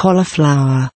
cauliflower.